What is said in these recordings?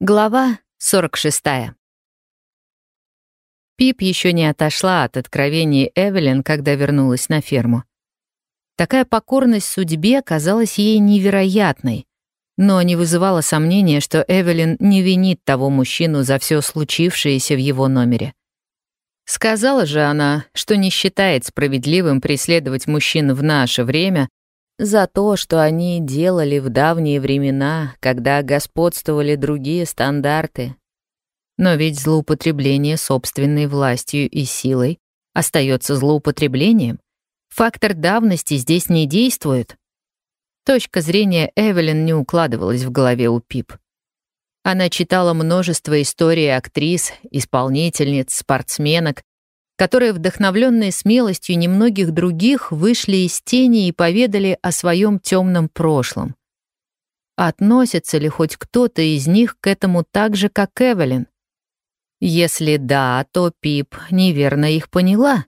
Глава 46. Пип еще не отошла от откровений Эвелин, когда вернулась на ферму. Такая покорность судьбе казалась ей невероятной, но не вызывала сомнения, что Эвелин не винит того мужчину за все случившееся в его номере. Сказала же она, что не считает справедливым преследовать мужчин в наше время за то, что они делали в давние времена, когда господствовали другие стандарты. Но ведь злоупотребление собственной властью и силой остается злоупотреблением. Фактор давности здесь не действует. Точка зрения Эвелин не укладывалась в голове у Пип. Она читала множество историй актрис, исполнительниц, спортсменок, которые, вдохновленные смелостью немногих других, вышли из тени и поведали о своем темном прошлом. Относится ли хоть кто-то из них к этому так же, как Эвелин? Если да, то Пип неверно их поняла.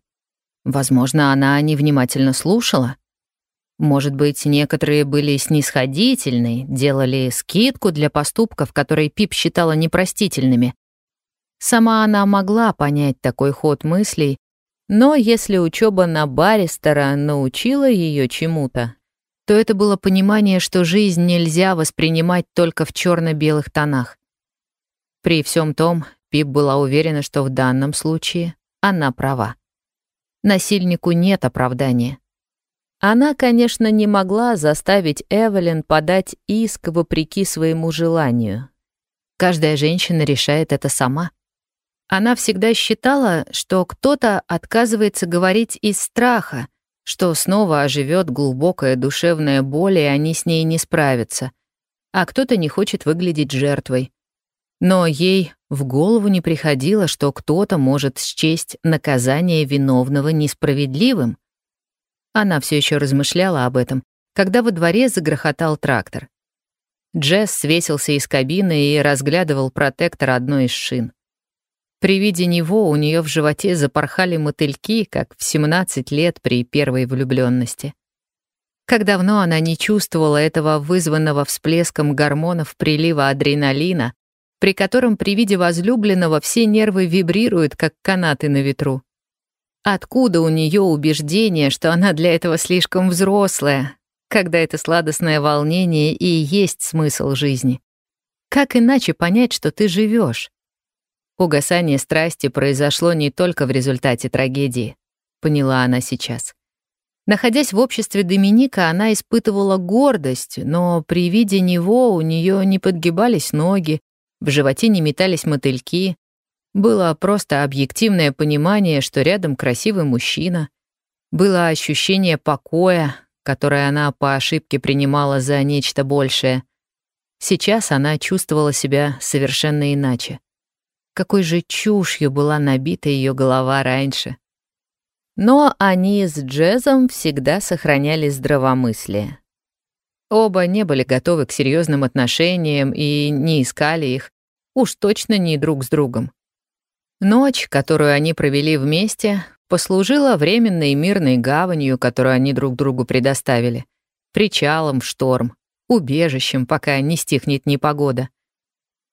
Возможно, она невнимательно слушала. Может быть, некоторые были снисходительны, делали скидку для поступков, которые Пип считала непростительными, Сама она могла понять такой ход мыслей, но если учеба на баристера научила ее чему-то, то это было понимание, что жизнь нельзя воспринимать только в черно-белых тонах. При всем том, Пип была уверена, что в данном случае она права. Насильнику нет оправдания. Она, конечно, не могла заставить Эвелин подать иск вопреки своему желанию. Каждая женщина решает это сама. Она всегда считала, что кто-то отказывается говорить из страха, что снова оживет глубокая душевная боль, и они с ней не справятся, а кто-то не хочет выглядеть жертвой. Но ей в голову не приходило, что кто-то может счесть наказание виновного несправедливым. Она все еще размышляла об этом, когда во дворе загрохотал трактор. Джесс свесился из кабины и разглядывал протектор одной из шин. При виде него у нее в животе запорхали мотыльки, как в 17 лет при первой влюбленности. Как давно она не чувствовала этого вызванного всплеском гормонов прилива адреналина, при котором при виде возлюбленного все нервы вибрируют, как канаты на ветру. Откуда у нее убеждение, что она для этого слишком взрослая, когда это сладостное волнение и есть смысл жизни? Как иначе понять, что ты живешь? Угасание страсти произошло не только в результате трагедии, поняла она сейчас. Находясь в обществе Доминика, она испытывала гордость, но при виде него у нее не подгибались ноги, в животе не метались мотыльки. Было просто объективное понимание, что рядом красивый мужчина. Было ощущение покоя, которое она по ошибке принимала за нечто большее. Сейчас она чувствовала себя совершенно иначе какой же чушью была набита ее голова раньше. Но они с Джезом всегда сохраняли здравомыслие. Оба не были готовы к серьезным отношениям и не искали их, уж точно не друг с другом. Ночь, которую они провели вместе, послужила временной мирной гаванью, которую они друг другу предоставили, причалом в шторм, убежищем, пока не стихнет непогода.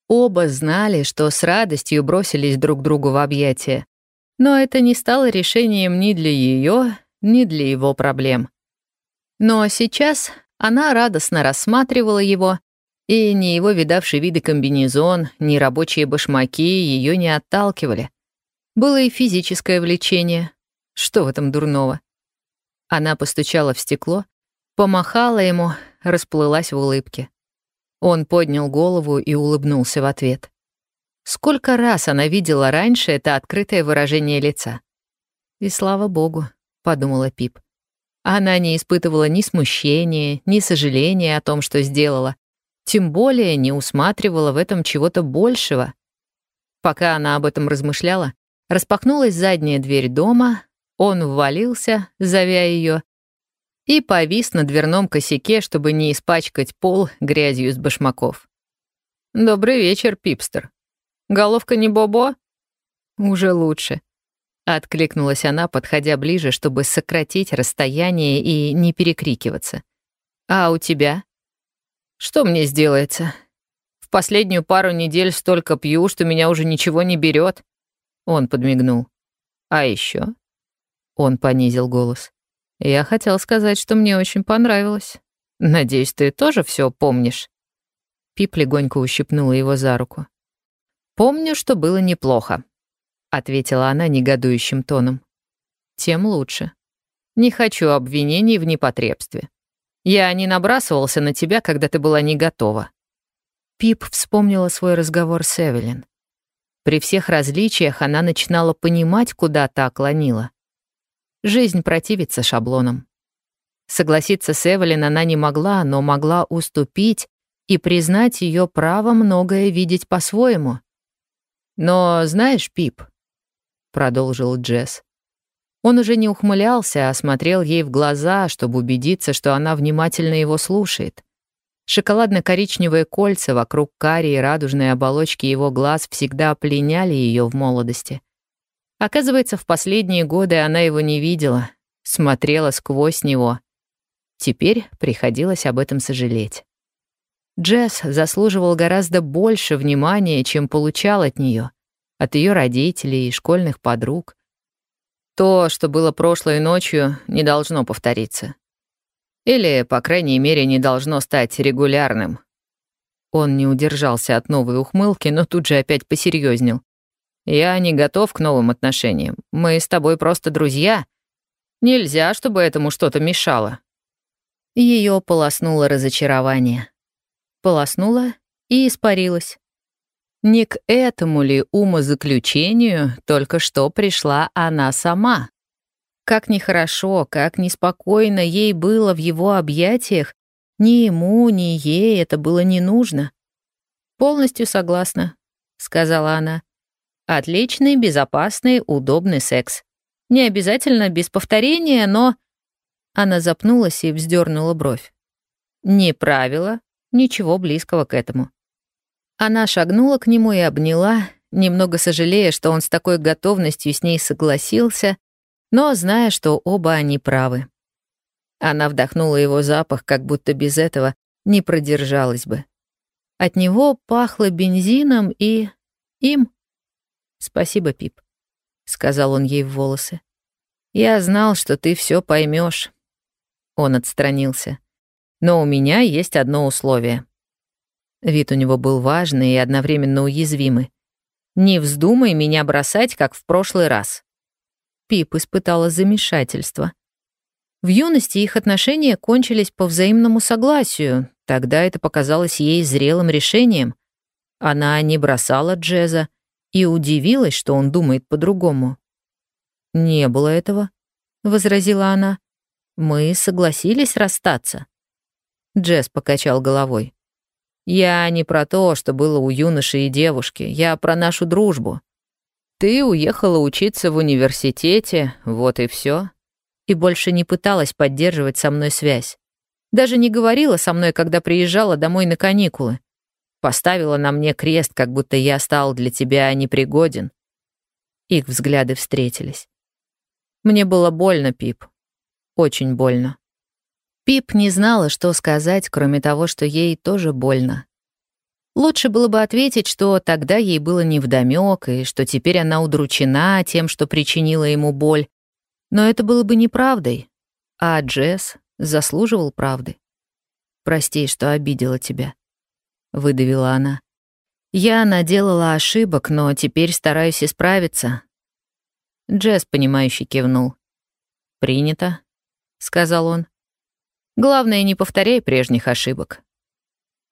Оба знали, что с радостью бросились друг другу в объятия. Но это не стало решением ни для ее, ни для его проблем. Но сейчас она радостно рассматривала его, и ни его видавший виды комбинезон, ни рабочие башмаки ее не отталкивали. Было и физическое влечение. Что в этом дурного? Она постучала в стекло, помахала ему, расплылась в улыбке. Он поднял голову и улыбнулся в ответ. Сколько раз она видела раньше это открытое выражение лица. «И слава богу», — подумала Пип. Она не испытывала ни смущения, ни сожаления о том, что сделала, тем более не усматривала в этом чего-то большего. Пока она об этом размышляла, распахнулась задняя дверь дома, он ввалился, зовя ее, и повис на дверном косяке, чтобы не испачкать пол грязью с башмаков. «Добрый вечер, пипстер. Головка не Бобо?» «Уже лучше», — откликнулась она, подходя ближе, чтобы сократить расстояние и не перекрикиваться. «А у тебя?» «Что мне сделается?» В последнюю пару недель столько пью, что меня уже ничего не берет. Он подмигнул. А еще? Он понизил голос. Я хотел сказать, что мне очень понравилось. Надеюсь, ты тоже все помнишь. Пип легонько ущипнула его за руку. «Помню, что было неплохо», — ответила она негодующим тоном. «Тем лучше. Не хочу обвинений в непотребстве. Я не набрасывался на тебя, когда ты была не готова». Пип вспомнила свой разговор с Эвелин. При всех различиях она начинала понимать, куда та клонила. Жизнь противится шаблонам. Согласиться с Эвелин она не могла, но могла уступить и признать ее право многое видеть по-своему. «Но знаешь, Пип», — продолжил Джесс, он уже не ухмылялся, а смотрел ей в глаза, чтобы убедиться, что она внимательно его слушает. Шоколадно-коричневые кольца вокруг карии и радужной оболочки его глаз всегда пленяли ее в молодости. Оказывается, в последние годы она его не видела, смотрела сквозь него. Теперь приходилось об этом сожалеть. Джесс заслуживал гораздо больше внимания, чем получал от нее, от ее родителей и школьных подруг. То, что было прошлой ночью, не должно повториться. Или, по крайней мере, не должно стать регулярным. Он не удержался от новой ухмылки, но тут же опять посерьезнел. «Я не готов к новым отношениям. Мы с тобой просто друзья. Нельзя, чтобы этому что-то мешало». Ее полоснуло разочарование полоснула и испарилась. Не к этому ли умозаключению только что пришла она сама? Как нехорошо, как неспокойно ей было в его объятиях, ни ему, ни ей это было не нужно. «Полностью согласна», — сказала она. «Отличный, безопасный, удобный секс. Не обязательно без повторения, но...» Она запнулась и вздернула бровь. «Не правило, Ничего близкого к этому. Она шагнула к нему и обняла, немного сожалея, что он с такой готовностью с ней согласился, но зная, что оба они правы. Она вдохнула его запах, как будто без этого не продержалась бы. От него пахло бензином и... им. «Спасибо, Пип», — сказал он ей в волосы. «Я знал, что ты все поймешь. Он отстранился. Но у меня есть одно условие. Вид у него был важный и одновременно уязвимый. «Не вздумай меня бросать, как в прошлый раз». Пип испытала замешательство. В юности их отношения кончились по взаимному согласию. Тогда это показалось ей зрелым решением. Она не бросала Джеза и удивилась, что он думает по-другому. «Не было этого», — возразила она. «Мы согласились расстаться». Джесс покачал головой. «Я не про то, что было у юноши и девушки. Я про нашу дружбу. Ты уехала учиться в университете, вот и все. И больше не пыталась поддерживать со мной связь. Даже не говорила со мной, когда приезжала домой на каникулы. Поставила на мне крест, как будто я стал для тебя непригоден. Их взгляды встретились. Мне было больно, Пип. Очень больно. Пип не знала, что сказать, кроме того, что ей тоже больно. Лучше было бы ответить, что тогда ей было невдомёк, и что теперь она удручена тем, что причинила ему боль. Но это было бы неправдой, а Джесс заслуживал правды. «Прости, что обидела тебя», — выдавила она. «Я наделала ошибок, но теперь стараюсь исправиться». Джесс, понимающе кивнул. «Принято», — сказал он. Главное, не повторяй прежних ошибок.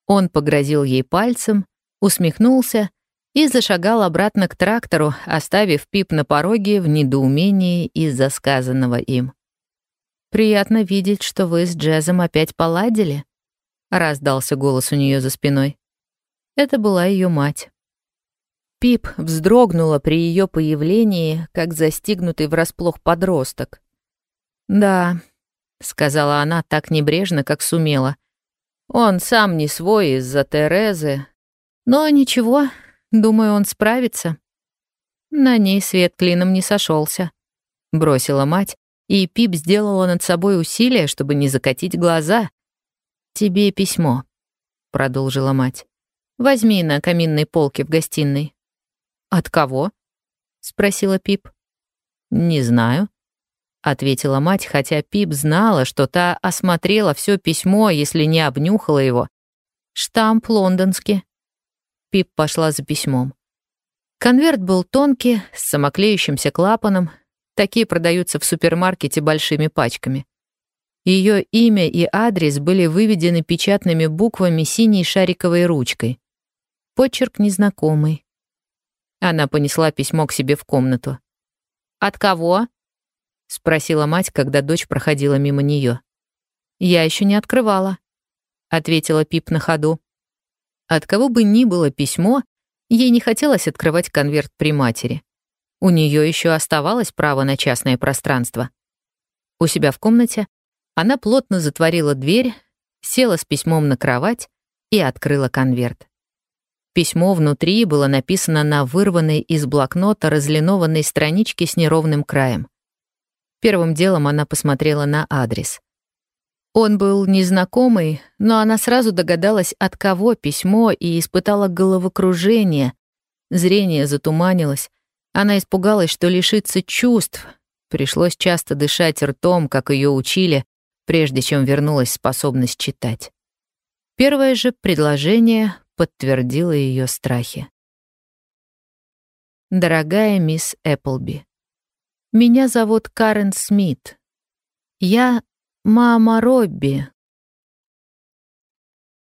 Он погрозил ей пальцем, усмехнулся и зашагал обратно к трактору, оставив Пип на пороге в недоумении из-за сказанного им. «Приятно видеть, что вы с Джезом опять поладили», — раздался голос у нее за спиной. Это была ее мать. Пип вздрогнула при ее появлении, как застигнутый врасплох подросток. Да, — сказала она так небрежно, как сумела. «Он сам не свой из-за Терезы. Но ничего, думаю, он справится». На ней свет клином не сошелся, бросила мать, и Пип сделала над собой усилие, чтобы не закатить глаза. «Тебе письмо», — продолжила мать. Возьми на каминной полке в гостиной». «От кого?» — спросила Пип. «Не знаю», — ответила мать, хотя Пип знала, что та осмотрела все письмо, если не обнюхала его. «Штамп лондонский». Пип пошла за письмом. Конверт был тонкий, с самоклеющимся клапаном. Такие продаются в супермаркете большими пачками. Ее имя и адрес были выведены печатными буквами синей шариковой ручкой. Почерк незнакомый. Она понесла письмо к себе в комнату. «От кого?» — спросила мать, когда дочь проходила мимо нее. «Я еще не открывала», — ответила Пип на ходу. От кого бы ни было письмо, ей не хотелось открывать конверт при матери. У нее еще оставалось право на частное пространство. У себя в комнате она плотно затворила дверь, села с письмом на кровать и открыла конверт. Письмо внутри было написано на вырванной из блокнота разлинованной страничке с неровным краем. Первым делом она посмотрела на адрес. Он был незнакомый, но она сразу догадалась, от кого письмо, и испытала головокружение. Зрение затуманилось. Она испугалась, что лишится чувств. Пришлось часто дышать ртом, как ее учили, прежде чем вернулась способность читать. Первое же предложение подтвердило ее страхи. Дорогая мисс Эпплби, меня зовут Карен Смит. Я мама Робби,